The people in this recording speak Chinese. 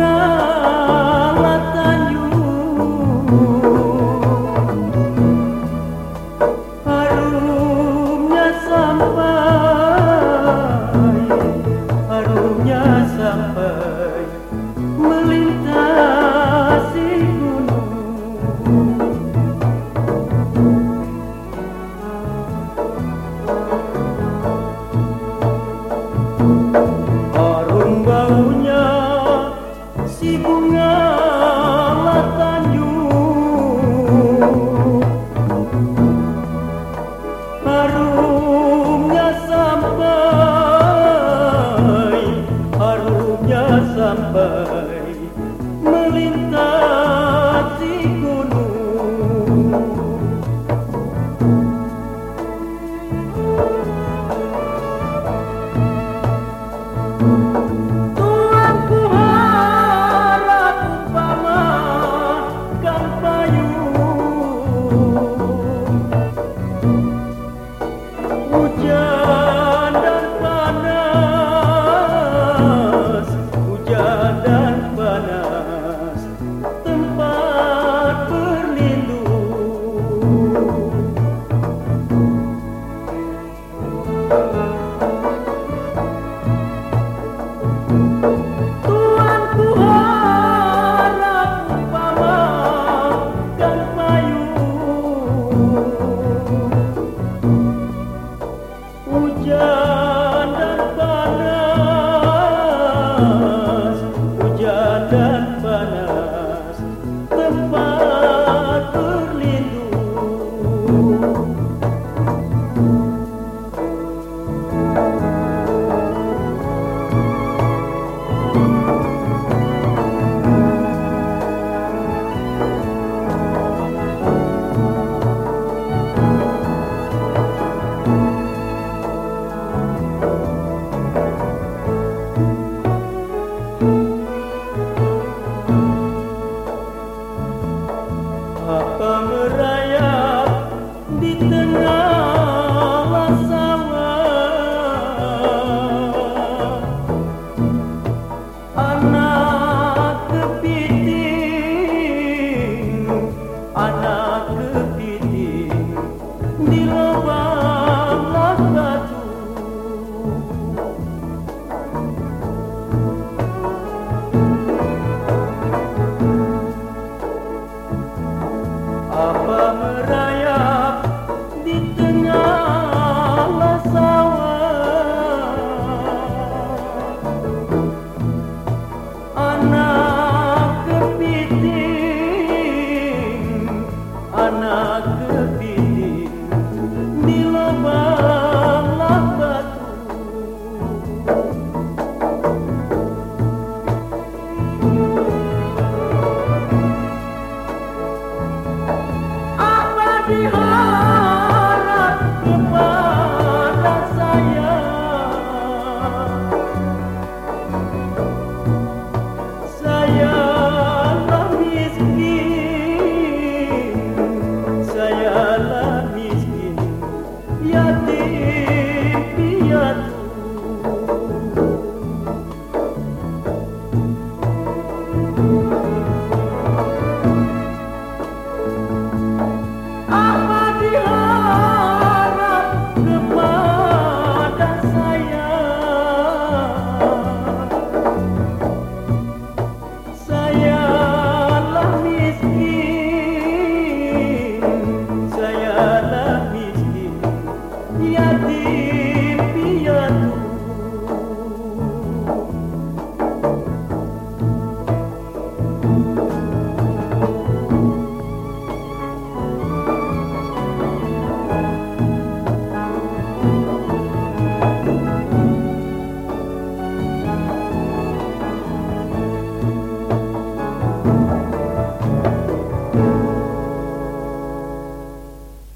啊 be. 一点